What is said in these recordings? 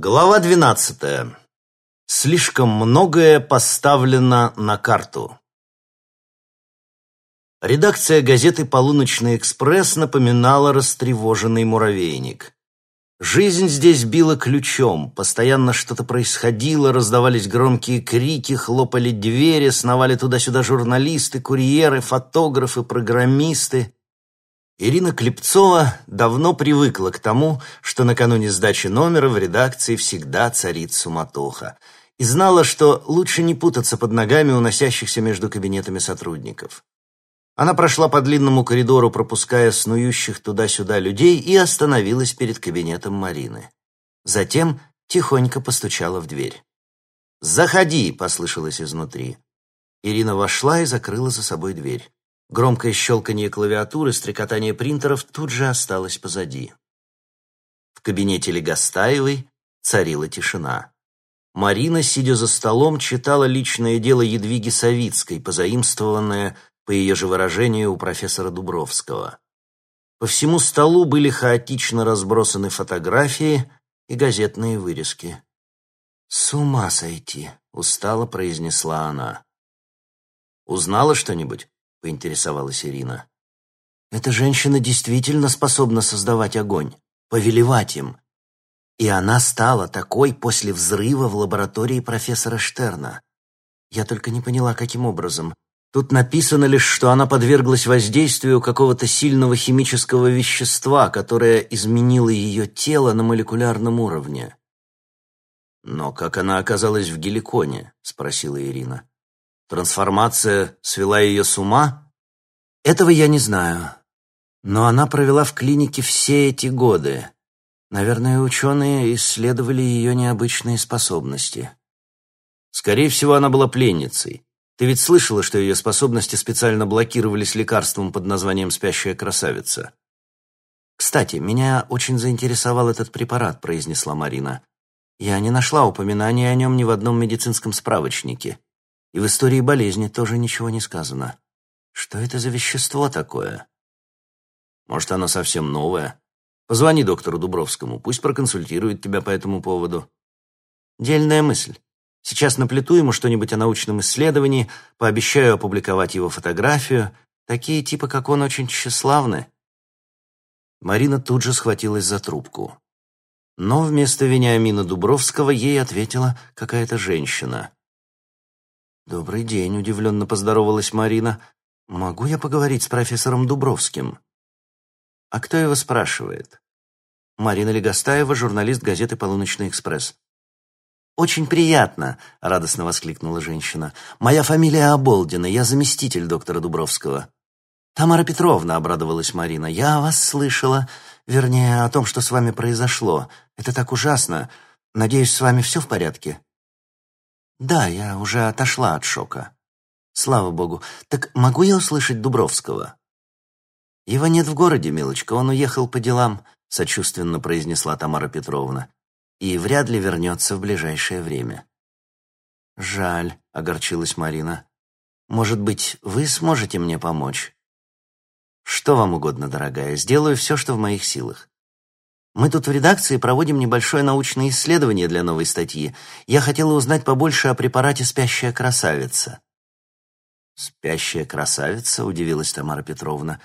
Глава двенадцатая. Слишком многое поставлено на карту. Редакция газеты «Полуночный экспресс» напоминала растревоженный муравейник. Жизнь здесь била ключом, постоянно что-то происходило, раздавались громкие крики, хлопали двери, сновали туда-сюда журналисты, курьеры, фотографы, программисты. Ирина Клепцова давно привыкла к тому, что накануне сдачи номера в редакции всегда царит суматоха, и знала, что лучше не путаться под ногами уносящихся между кабинетами сотрудников. Она прошла по длинному коридору, пропуская снующих туда-сюда людей, и остановилась перед кабинетом Марины. Затем тихонько постучала в дверь. «Заходи!» — послышалось изнутри. Ирина вошла и закрыла за собой дверь. Громкое щелканье клавиатуры, стрекотание принтеров тут же осталось позади. В кабинете Легостаевой царила тишина. Марина, сидя за столом, читала личное дело Едвиги Савицкой, позаимствованное, по ее же выражению, у профессора Дубровского. По всему столу были хаотично разбросаны фотографии и газетные вырезки. «С ума сойти!» — устало произнесла она. «Узнала что-нибудь?» — поинтересовалась Ирина. «Эта женщина действительно способна создавать огонь, повелевать им. И она стала такой после взрыва в лаборатории профессора Штерна. Я только не поняла, каким образом. Тут написано лишь, что она подверглась воздействию какого-то сильного химического вещества, которое изменило ее тело на молекулярном уровне. «Но как она оказалась в геликоне?» — спросила Ирина. Трансформация свела ее с ума? Этого я не знаю. Но она провела в клинике все эти годы. Наверное, ученые исследовали ее необычные способности. Скорее всего, она была пленницей. Ты ведь слышала, что ее способности специально блокировались лекарством под названием «спящая красавица»? «Кстати, меня очень заинтересовал этот препарат», — произнесла Марина. «Я не нашла упоминания о нем ни в одном медицинском справочнике. И в истории болезни тоже ничего не сказано. Что это за вещество такое? Может, оно совсем новое? Позвони доктору Дубровскому, пусть проконсультирует тебя по этому поводу. Дельная мысль. Сейчас наплету ему что-нибудь о научном исследовании, пообещаю опубликовать его фотографию. Такие типы, как он, очень тщеславны. Марина тут же схватилась за трубку. Но вместо Вениамина Дубровского ей ответила какая-то женщина. «Добрый день», — удивленно поздоровалась Марина. «Могу я поговорить с профессором Дубровским?» «А кто его спрашивает?» «Марина Легостаева, журналист газеты «Полуночный экспресс». «Очень приятно», — радостно воскликнула женщина. «Моя фамилия Оболдина, я заместитель доктора Дубровского». «Тамара Петровна», — обрадовалась Марина, — «я вас слышала, вернее, о том, что с вами произошло. Это так ужасно. Надеюсь, с вами все в порядке?» «Да, я уже отошла от шока. Слава богу. Так могу я услышать Дубровского?» «Его нет в городе, милочка, он уехал по делам», — сочувственно произнесла Тамара Петровна. «И вряд ли вернется в ближайшее время». «Жаль», — огорчилась Марина. «Может быть, вы сможете мне помочь?» «Что вам угодно, дорогая, сделаю все, что в моих силах. Мы тут в редакции проводим небольшое научное исследование для новой статьи. Я хотела узнать побольше о препарате «Спящая красавица». «Спящая красавица?» — удивилась Тамара Петровна.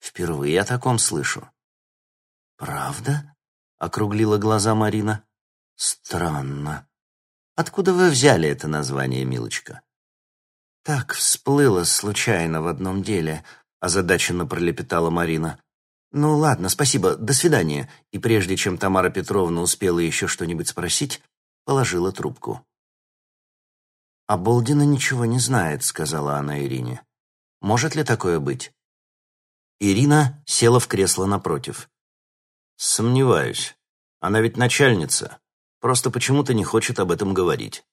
«Впервые о таком слышу». «Правда?» — округлила глаза Марина. «Странно. Откуда вы взяли это название, милочка?» «Так всплыло случайно в одном деле», — озадаченно пролепетала Марина. «Ну ладно, спасибо, до свидания». И прежде чем Тамара Петровна успела еще что-нибудь спросить, положила трубку. «А Болдина ничего не знает», — сказала она Ирине. «Может ли такое быть?» Ирина села в кресло напротив. «Сомневаюсь. Она ведь начальница. Просто почему-то не хочет об этом говорить».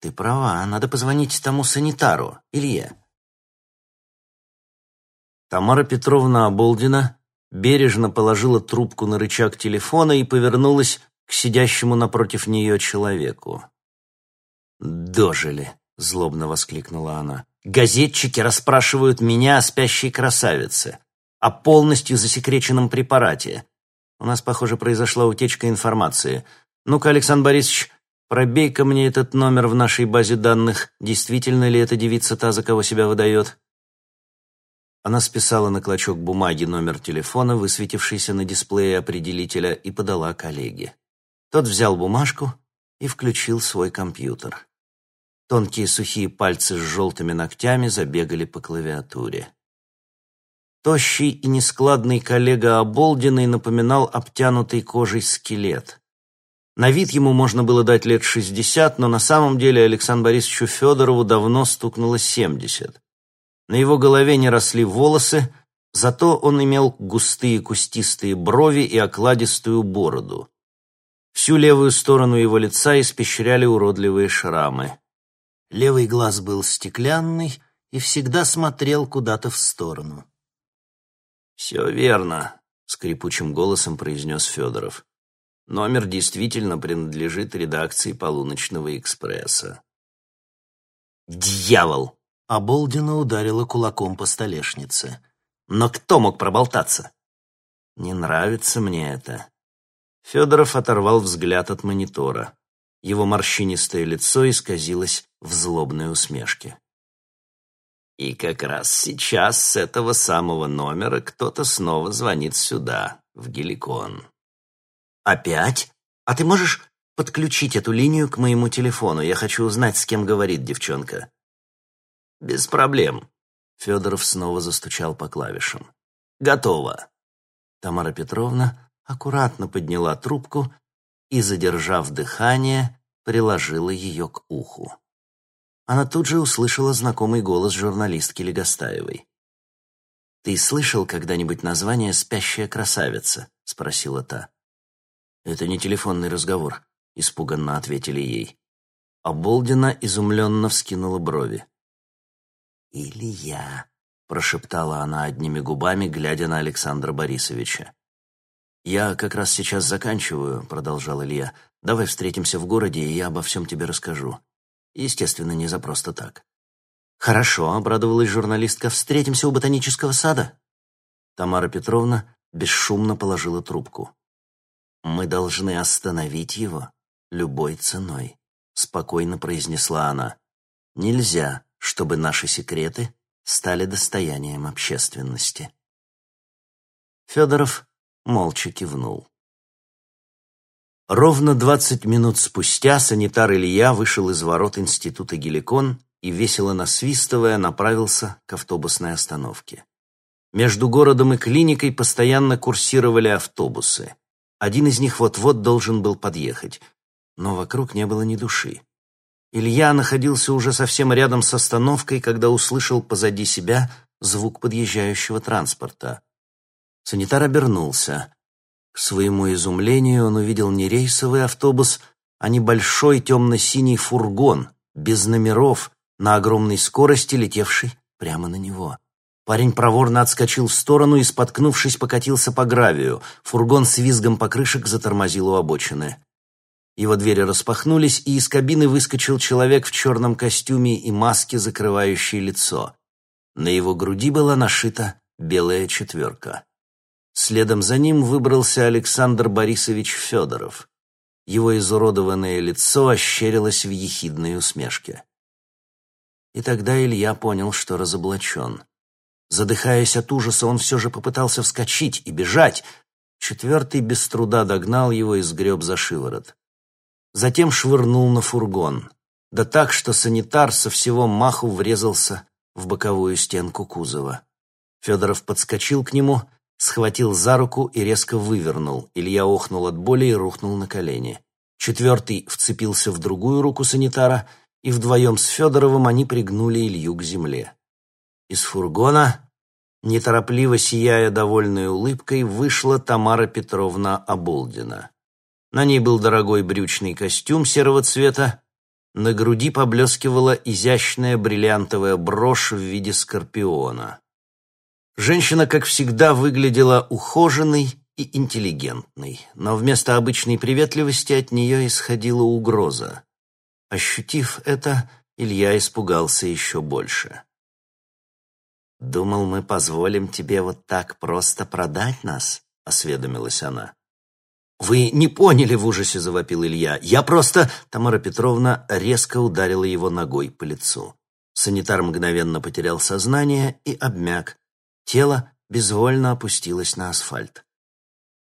«Ты права, надо позвонить тому санитару, Илье. Тамара Петровна Оболдина бережно положила трубку на рычаг телефона и повернулась к сидящему напротив нее человеку. «Дожили!» — злобно воскликнула она. «Газетчики расспрашивают меня о спящей красавице, о полностью засекреченном препарате. У нас, похоже, произошла утечка информации. Ну-ка, Александр Борисович, пробей-ка мне этот номер в нашей базе данных. Действительно ли эта девица та, за кого себя выдает?» Она списала на клочок бумаги номер телефона, высветившийся на дисплее определителя, и подала коллеге. Тот взял бумажку и включил свой компьютер. Тонкие сухие пальцы с желтыми ногтями забегали по клавиатуре. Тощий и нескладный коллега Оболдиной напоминал обтянутый кожей скелет. На вид ему можно было дать лет шестьдесят, но на самом деле Александру Борисовичу Федорову давно стукнуло семьдесят. На его голове не росли волосы, зато он имел густые кустистые брови и окладистую бороду. Всю левую сторону его лица испещряли уродливые шрамы. Левый глаз был стеклянный и всегда смотрел куда-то в сторону. «Все верно», — скрипучим голосом произнес Федоров. «Номер действительно принадлежит редакции «Полуночного экспресса». «Дьявол!» — Оболдина ударила кулаком по столешнице. «Но кто мог проболтаться?» «Не нравится мне это». Федоров оторвал взгляд от монитора. Его морщинистое лицо исказилось в злобной усмешке. И как раз сейчас с этого самого номера кто-то снова звонит сюда, в Геликон. «Опять? А ты можешь подключить эту линию к моему телефону? Я хочу узнать, с кем говорит девчонка». «Без проблем». Федоров снова застучал по клавишам. «Готово». Тамара Петровна аккуратно подняла трубку и, задержав дыхание, приложила ее к уху. Она тут же услышала знакомый голос журналистки Легостаевой. «Ты слышал когда-нибудь название «Спящая красавица»?» — спросила та. «Это не телефонный разговор», — испуганно ответили ей. Оболдина изумленно вскинула брови. «Или я», — прошептала она одними губами, глядя на Александра Борисовича. «Я как раз сейчас заканчиваю», — продолжал Илья. «Давай встретимся в городе, и я обо всем тебе расскажу. Естественно, не за просто так». «Хорошо», — обрадовалась журналистка. «Встретимся у ботанического сада?» Тамара Петровна бесшумно положила трубку. «Мы должны остановить его любой ценой», — спокойно произнесла она. «Нельзя, чтобы наши секреты стали достоянием общественности». Федоров молча кивнул. Ровно двадцать минут спустя санитар Илья вышел из ворот института Геликон и, весело насвистывая, направился к автобусной остановке. Между городом и клиникой постоянно курсировали автобусы. Один из них вот-вот должен был подъехать, но вокруг не было ни души. Илья находился уже совсем рядом с остановкой, когда услышал позади себя звук подъезжающего транспорта. Санитар обернулся. К своему изумлению он увидел не рейсовый автобус, а небольшой темно-синий фургон, без номеров, на огромной скорости, летевший прямо на него. Парень проворно отскочил в сторону и, споткнувшись, покатился по гравию. Фургон с визгом покрышек затормозил у обочины. Его двери распахнулись, и из кабины выскочил человек в черном костюме и маске, закрывающей лицо. На его груди была нашита белая четверка. Следом за ним выбрался Александр Борисович Федоров. Его изуродованное лицо ощерилось в ехидной усмешке. И тогда Илья понял, что разоблачен. Задыхаясь от ужаса, он все же попытался вскочить и бежать. Четвертый без труда догнал его и сгреб за шиворот. Затем швырнул на фургон. Да так, что санитар со всего маху врезался в боковую стенку кузова. Федоров подскочил к нему — схватил за руку и резко вывернул. Илья охнул от боли и рухнул на колени. Четвертый вцепился в другую руку санитара, и вдвоем с Федоровым они пригнули Илью к земле. Из фургона, неторопливо сияя довольной улыбкой, вышла Тамара Петровна Оболдина. На ней был дорогой брючный костюм серого цвета, на груди поблескивала изящная бриллиантовая брошь в виде скорпиона. Женщина, как всегда, выглядела ухоженной и интеллигентной, но вместо обычной приветливости от нее исходила угроза. Ощутив это, Илья испугался еще больше. «Думал, мы позволим тебе вот так просто продать нас?» — осведомилась она. «Вы не поняли!» — в ужасе завопил Илья. «Я просто...» — Тамара Петровна резко ударила его ногой по лицу. Санитар мгновенно потерял сознание и обмяк. Тело безвольно опустилось на асфальт.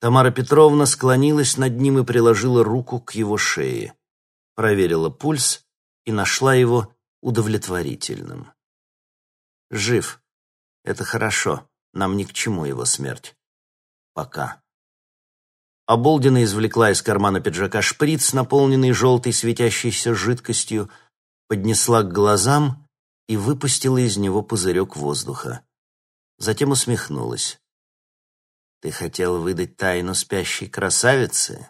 Тамара Петровна склонилась над ним и приложила руку к его шее. Проверила пульс и нашла его удовлетворительным. «Жив. Это хорошо. Нам ни к чему его смерть. Пока». Оболдина извлекла из кармана пиджака шприц, наполненный желтой светящейся жидкостью, поднесла к глазам и выпустила из него пузырек воздуха. Затем усмехнулась. «Ты хотел выдать тайну спящей красавицы?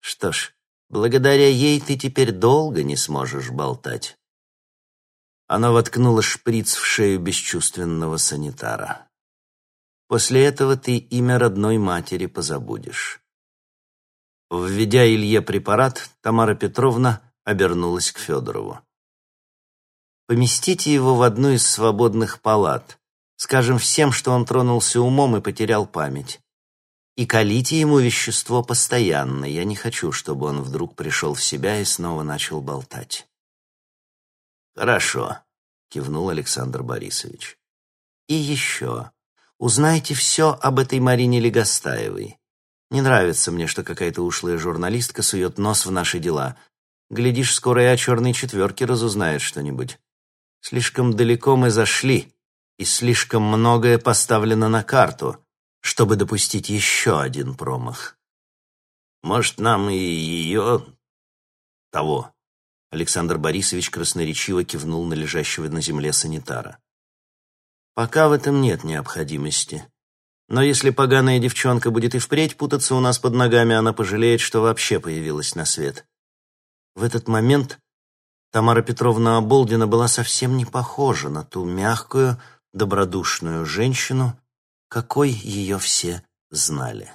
Что ж, благодаря ей ты теперь долго не сможешь болтать». Она воткнула шприц в шею бесчувственного санитара. «После этого ты имя родной матери позабудешь». Введя Илье препарат, Тамара Петровна обернулась к Федорову. «Поместите его в одну из свободных палат. Скажем всем, что он тронулся умом и потерял память. И колите ему вещество постоянно. Я не хочу, чтобы он вдруг пришел в себя и снова начал болтать». «Хорошо», — кивнул Александр Борисович. «И еще. Узнайте все об этой Марине Легостаевой. Не нравится мне, что какая-то ушлая журналистка сует нос в наши дела. Глядишь, скоро и о черной четверке разузнает что-нибудь. Слишком далеко мы зашли, и слишком многое поставлено на карту, чтобы допустить еще один промах. Может, нам и ее... того. Александр Борисович красноречиво кивнул на лежащего на земле санитара. Пока в этом нет необходимости. Но если поганая девчонка будет и впредь путаться у нас под ногами, она пожалеет, что вообще появилась на свет. В этот момент Тамара Петровна Оболдина была совсем не похожа на ту мягкую, добродушную женщину, какой ее все знали.